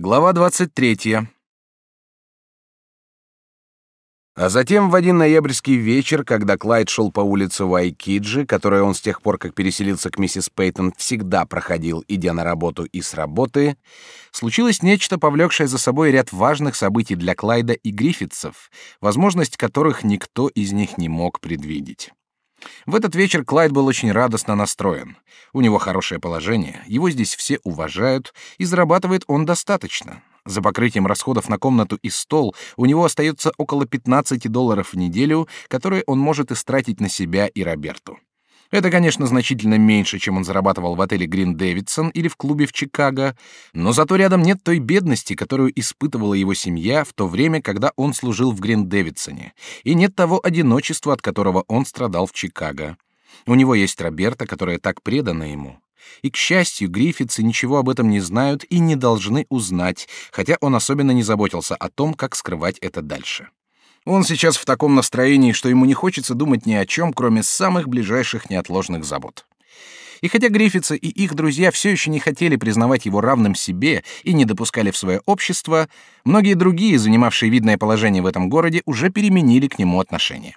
Глава 23. А затем в один ноябрьский вечер, когда Клайд шел по улице Вайкиджи, которую он с тех пор, как переселился к миссис Пейтон, всегда проходил, идя на работу и с работы, случилось нечто, повлекшее за собой ряд важных событий для Клайда и Гриффитсов, возможность которых никто из них не мог предвидеть. В этот вечер Клайд был очень радостно настроен. У него хорошее положение, его здесь все уважают, и зарабатывает он достаточно. За покрытием расходов на комнату и стол у него остается около 15 долларов в неделю, которые он может истратить на себя и Роберту. Это, конечно, значительно меньше, чем он зарабатывал в отеле Грин Дэвидсон или в клубе в Чикаго, но зато рядом нет той бедности, которую испытывала его семья в то время, когда он служил в Грин Дэвидсоне, и нет того одиночества, от которого он страдал в Чикаго. У него есть Роберта, которая так предана ему. И, к счастью, Гриффитсы ничего об этом не знают и не должны узнать, хотя он особенно не заботился о том, как скрывать это дальше. Он сейчас в таком настроении, что ему не хочется думать ни о чем, кроме самых ближайших неотложных забот. И хотя Гриффитсы и их друзья все еще не хотели признавать его равным себе и не допускали в свое общество, многие другие, занимавшие видное положение в этом городе, уже переменили к нему отношение.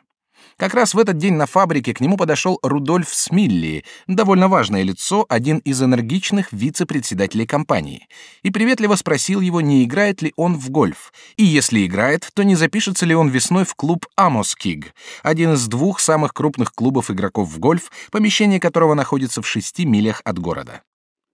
Как раз в этот день на фабрике к нему подошел Рудольф Смилли, довольно важное лицо, один из энергичных вице-председателей компании, и приветливо спросил его, не играет ли он в гольф, и если играет, то не запишется ли он весной в клуб Амос Киг, один из двух самых крупных клубов игроков в гольф, помещение которого находится в шести милях от города.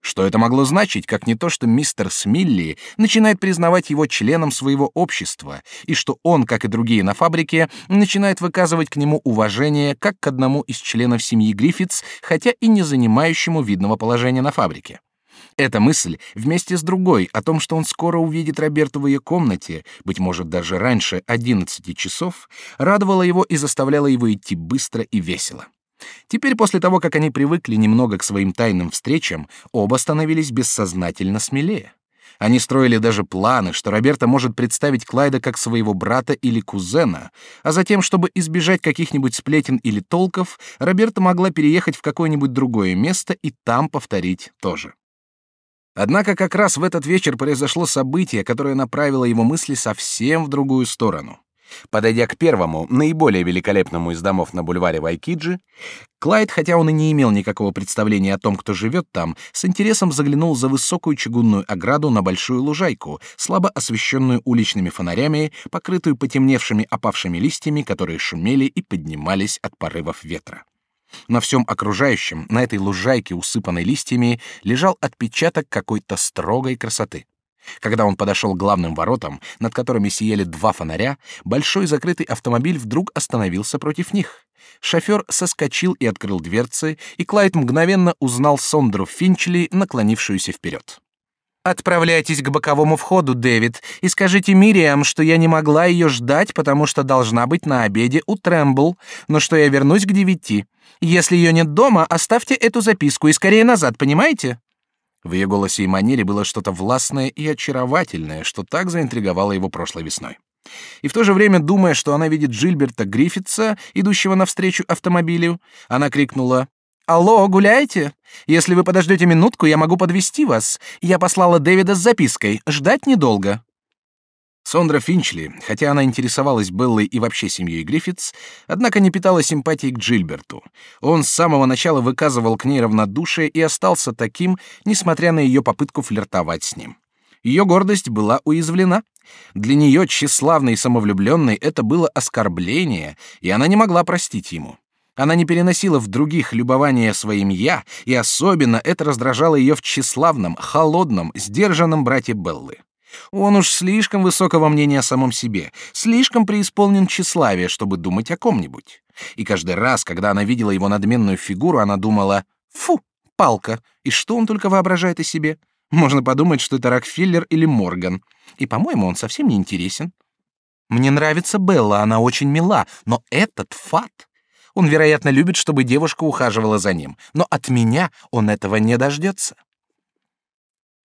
Что это могло значить, как не то, что мистер Смилли начинает признавать его членом своего общества, и что он, как и другие на фабрике, начинает выказывать к нему уважение как к одному из членов семьи Гриффитс, хотя и не занимающему видного положения на фабрике. Эта мысль, вместе с другой, о том, что он скоро увидит Роберту в ее комнате, быть может, даже раньше одиннадцати часов, радовала его и заставляла его идти быстро и весело. Теперь, после того, как они привыкли немного к своим тайным встречам, оба становились бессознательно смелее. Они строили даже планы, что Роберта может представить Клайда как своего брата или кузена, а затем, чтобы избежать каких-нибудь сплетен или толков, Роберта могла переехать в какое-нибудь другое место и там повторить то же. Однако как раз в этот вечер произошло событие, которое направило его мысли совсем в другую сторону. Подойдя к первому, наиболее великолепному из домов на бульваре Вайкиджи, Клайд, хотя он и не имел никакого представления о том, кто живет там, с интересом заглянул за высокую чугунную ограду на большую лужайку, слабо освещенную уличными фонарями, покрытую потемневшими опавшими листьями, которые шумели и поднимались от порывов ветра. На всем окружающем, на этой лужайке, усыпанной листьями, лежал отпечаток какой-то строгой красоты. Когда он подошел к главным воротам, над которыми сияли два фонаря, большой закрытый автомобиль вдруг остановился против них. Шофер соскочил и открыл дверцы, и Клайд мгновенно узнал Сондру Финчли, наклонившуюся вперед. «Отправляйтесь к боковому входу, Дэвид, и скажите Мириам, что я не могла ее ждать, потому что должна быть на обеде у Трэмбл, но что я вернусь к девяти. Если ее нет дома, оставьте эту записку и скорее назад, понимаете?» В ее голосе и манере было что-то властное и очаровательное, что так заинтриговало его прошлой весной. И в то же время, думая, что она видит Джильберта Гриффитса, идущего навстречу автомобилю, она крикнула «Алло, гуляете? Если вы подождете минутку, я могу подвести вас. Я послала Дэвида с запиской. Ждать недолго». Сондра Финчли, хотя она интересовалась Беллой и вообще семьей Гриффитс, однако не питала симпатии к Джильберту. Он с самого начала выказывал к ней равнодушие и остался таким, несмотря на ее попытку флиртовать с ним. Ее гордость была уязвлена. Для нее, тщеславной и самовлюбленной, это было оскорбление, и она не могла простить ему. Она не переносила в других любования своим «я», и особенно это раздражало ее в тщеславном, холодном, сдержанном брате Беллы. Он уж слишком высокого мнения о самом себе, слишком преисполнен тщеславия, чтобы думать о ком-нибудь. И каждый раз, когда она видела его надменную фигуру, она думала «Фу, палка, и что он только воображает о себе? Можно подумать, что это Рокфеллер или Морган. И, по-моему, он совсем не интересен. Мне нравится Белла, она очень мила, но этот фат... Он, вероятно, любит, чтобы девушка ухаживала за ним, но от меня он этого не дождется.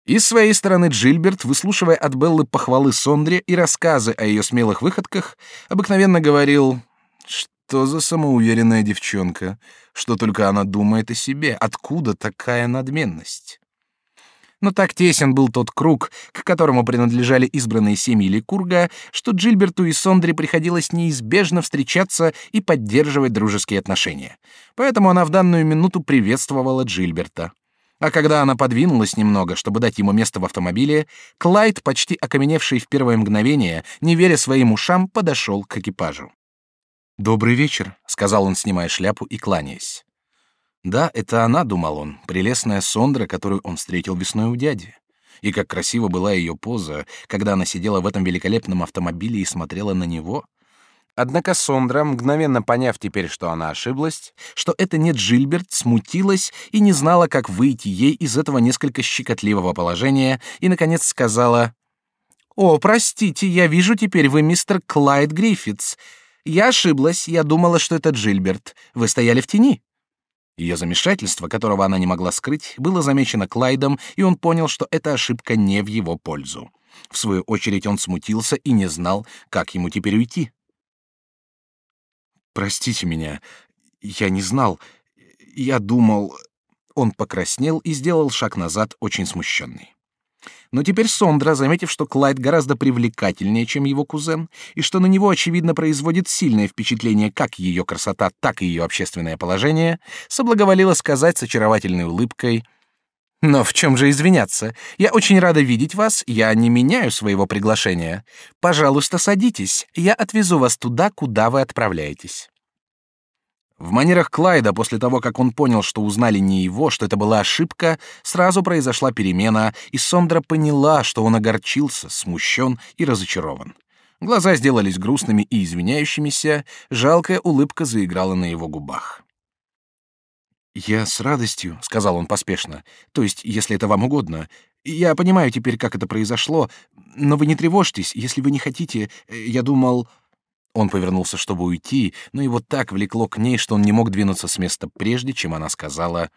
И с своей стороны Джильберт, выслушивая от Беллы похвалы Сондре и рассказы о ее смелых выходках, обыкновенно говорил, что за самоуверенная девчонка, что только она думает о себе, откуда такая надменность. Но так тесен был тот круг, к которому принадлежали избранные семьи Ликурга, что Джильберту и Сондре приходилось неизбежно встречаться и поддерживать дружеские отношения. Поэтому она в данную минуту приветствовала Джильберта. А когда она подвинулась немного, чтобы дать ему место в автомобиле, Клайд, почти окаменевший в первое мгновение, не веря своим ушам, подошел к экипажу. «Добрый вечер», — сказал он, снимая шляпу и кланяясь. Да, это она, думал он, прелестная Сондра, которую он встретил весной у дяди. И как красиво была ее поза, когда она сидела в этом великолепном автомобиле и смотрела на него. Однако Сондра, мгновенно поняв теперь, что она ошиблась, что это не Джильберт, смутилась и не знала, как выйти ей из этого несколько щекотливого положения, и, наконец, сказала, «О, простите, я вижу теперь, вы мистер Клайд Гриффитс. Я ошиблась, я думала, что это Джильберт. Вы стояли в тени». Ее замешательство, которого она не могла скрыть, было замечено Клайдом, и он понял, что эта ошибка не в его пользу. В свою очередь он смутился и не знал, как ему теперь уйти. «Простите меня, я не знал. Я думал...» Он покраснел и сделал шаг назад, очень смущенный. Но теперь Сондра, заметив, что Клайд гораздо привлекательнее, чем его кузен, и что на него, очевидно, производит сильное впечатление как ее красота, так и ее общественное положение, соблаговолила сказать с очаровательной улыбкой «Но в чем же извиняться? Я очень рада видеть вас, я не меняю своего приглашения. Пожалуйста, садитесь, я отвезу вас туда, куда вы отправляетесь». В манерах Клайда после того, как он понял, что узнали не его, что это была ошибка, сразу произошла перемена, и Сондра поняла, что он огорчился, смущен и разочарован. Глаза сделались грустными и извиняющимися, жалкая улыбка заиграла на его губах. «Я с радостью», — сказал он поспешно, — «то есть, если это вам угодно. Я понимаю теперь, как это произошло, но вы не тревожьтесь, если вы не хотите. Я думал...» Он повернулся, чтобы уйти, но его так влекло к ней, что он не мог двинуться с места прежде, чем она сказала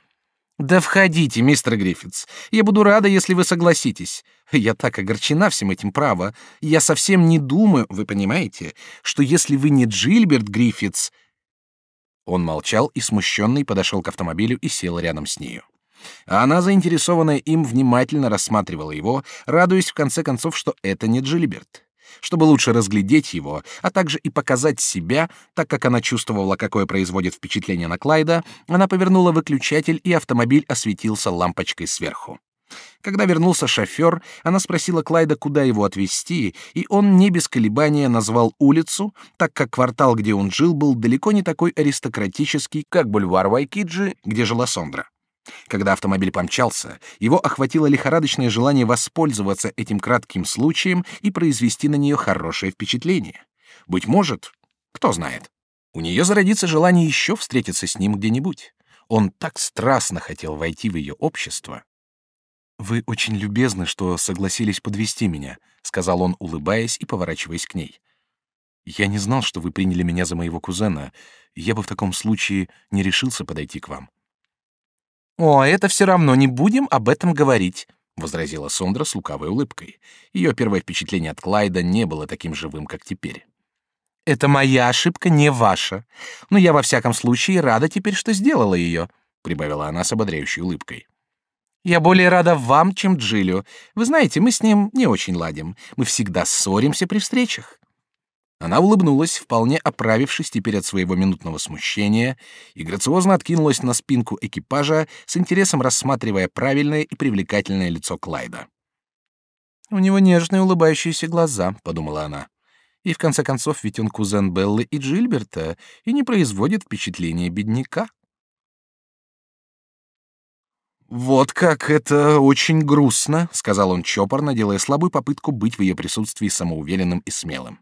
«Да входите, мистер Гриффитс. Я буду рада, если вы согласитесь. Я так огорчена всем этим, право. Я совсем не думаю, вы понимаете, что если вы не Джильберт Гриффитс...» Он молчал и, смущенный, подошел к автомобилю и сел рядом с нею. А она, заинтересованная им, внимательно рассматривала его, радуясь в конце концов, что это не Джильберт чтобы лучше разглядеть его, а также и показать себя, так как она чувствовала, какое производит впечатление на Клайда, она повернула выключатель, и автомобиль осветился лампочкой сверху. Когда вернулся шофер, она спросила Клайда, куда его отвезти, и он не без колебания назвал улицу, так как квартал, где он жил, был далеко не такой аристократический, как бульвар Вайкиджи, где жила Сондра. Когда автомобиль помчался, его охватило лихорадочное желание воспользоваться этим кратким случаем и произвести на нее хорошее впечатление. Быть может, кто знает, у нее зародится желание еще встретиться с ним где-нибудь. Он так страстно хотел войти в ее общество. «Вы очень любезны, что согласились подвести меня», — сказал он, улыбаясь и поворачиваясь к ней. «Я не знал, что вы приняли меня за моего кузена. Я бы в таком случае не решился подойти к вам. «О, это все равно, не будем об этом говорить», — возразила Сондра с лукавой улыбкой. Ее первое впечатление от Клайда не было таким живым, как теперь. «Это моя ошибка, не ваша. Но я во всяком случае рада теперь, что сделала ее», — прибавила она с ободряющей улыбкой. «Я более рада вам, чем Джилю. Вы знаете, мы с ним не очень ладим. Мы всегда ссоримся при встречах. Она улыбнулась, вполне оправившись теперь от своего минутного смущения, и грациозно откинулась на спинку экипажа, с интересом рассматривая правильное и привлекательное лицо Клайда. «У него нежные улыбающиеся глаза», — подумала она. «И в конце концов, ведь он кузен Беллы и Джильберта и не производит впечатления бедняка». «Вот как это очень грустно», — сказал он чопорно, делая слабую попытку быть в ее присутствии самоуверенным и смелым.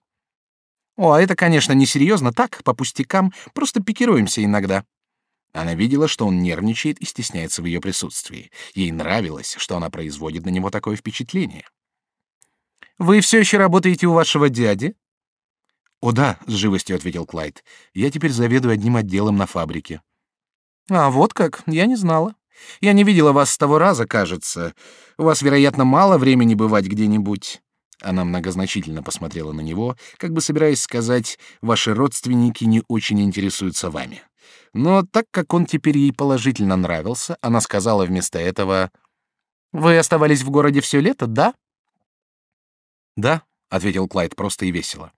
О, а это, конечно, несерьезно, так, по пустякам, просто пикируемся иногда. Она видела, что он нервничает и стесняется в ее присутствии. Ей нравилось, что она производит на него такое впечатление. Вы все еще работаете у вашего дяди? О да, с живостью ответил Клайд. Я теперь заведую одним отделом на фабрике. А вот как? Я не знала. Я не видела вас с того раза, кажется. У вас, вероятно, мало времени бывать где-нибудь. Она многозначительно посмотрела на него, как бы собираясь сказать, ваши родственники не очень интересуются вами. Но так как он теперь ей положительно нравился, она сказала вместо этого, Вы оставались в городе все лето, да? Да, ответил Клайд просто и весело.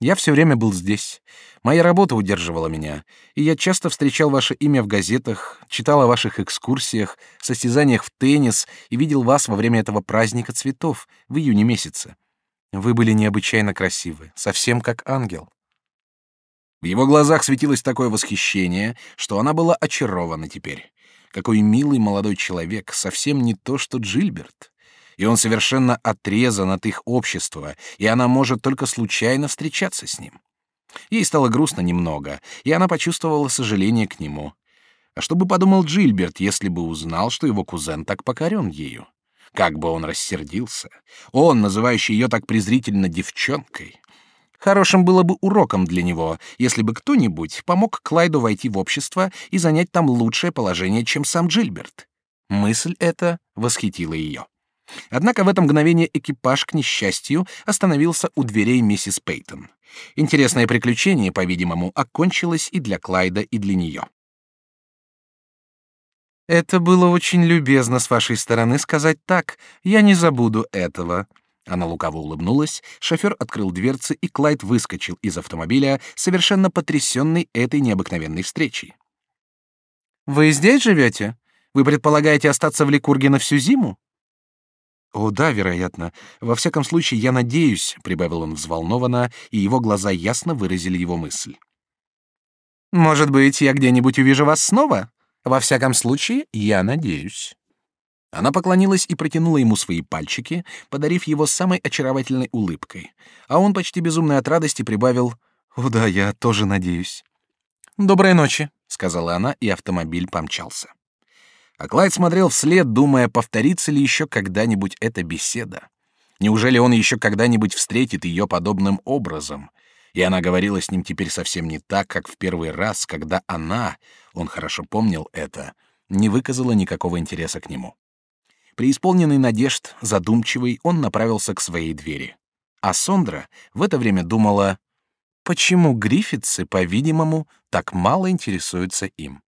Я все время был здесь. Моя работа удерживала меня, и я часто встречал ваше имя в газетах, читал о ваших экскурсиях, состязаниях в теннис и видел вас во время этого праздника цветов в июне месяце. Вы были необычайно красивы, совсем как ангел. В его глазах светилось такое восхищение, что она была очарована теперь. Какой милый молодой человек, совсем не то, что Джильберт и он совершенно отрезан от их общества, и она может только случайно встречаться с ним. Ей стало грустно немного, и она почувствовала сожаление к нему. А что бы подумал Джильберт, если бы узнал, что его кузен так покорен ею? Как бы он рассердился. Он, называющий ее так презрительно девчонкой. Хорошим было бы уроком для него, если бы кто-нибудь помог Клайду войти в общество и занять там лучшее положение, чем сам Джильберт. Мысль эта восхитила ее. Однако в это мгновение экипаж, к несчастью, остановился у дверей миссис Пейтон. Интересное приключение, по-видимому, окончилось и для Клайда, и для нее. «Это было очень любезно с вашей стороны сказать так. Я не забуду этого». Она лукаво улыбнулась, шофер открыл дверцы, и Клайд выскочил из автомобиля, совершенно потрясенный этой необыкновенной встречей. «Вы здесь живете? Вы предполагаете остаться в Ликурге на всю зиму?» О, да, вероятно. Во всяком случае, я надеюсь, прибавил он взволнованно, и его глаза ясно выразили его мысль. Может быть, я где-нибудь увижу вас снова? Во всяком случае, я надеюсь. Она поклонилась и протянула ему свои пальчики, подарив его самой очаровательной улыбкой. А он почти безумный от радости прибавил: "О да, я тоже надеюсь". "Доброй ночи", сказала она, и автомобиль помчался. А Клайд смотрел вслед, думая, повторится ли еще когда-нибудь эта беседа. Неужели он еще когда-нибудь встретит ее подобным образом? И она говорила с ним теперь совсем не так, как в первый раз, когда она, он хорошо помнил это, не выказала никакого интереса к нему. Преисполненный надежд, задумчивый, он направился к своей двери. А Сондра в это время думала, почему гриффитсы, по-видимому, так мало интересуются им.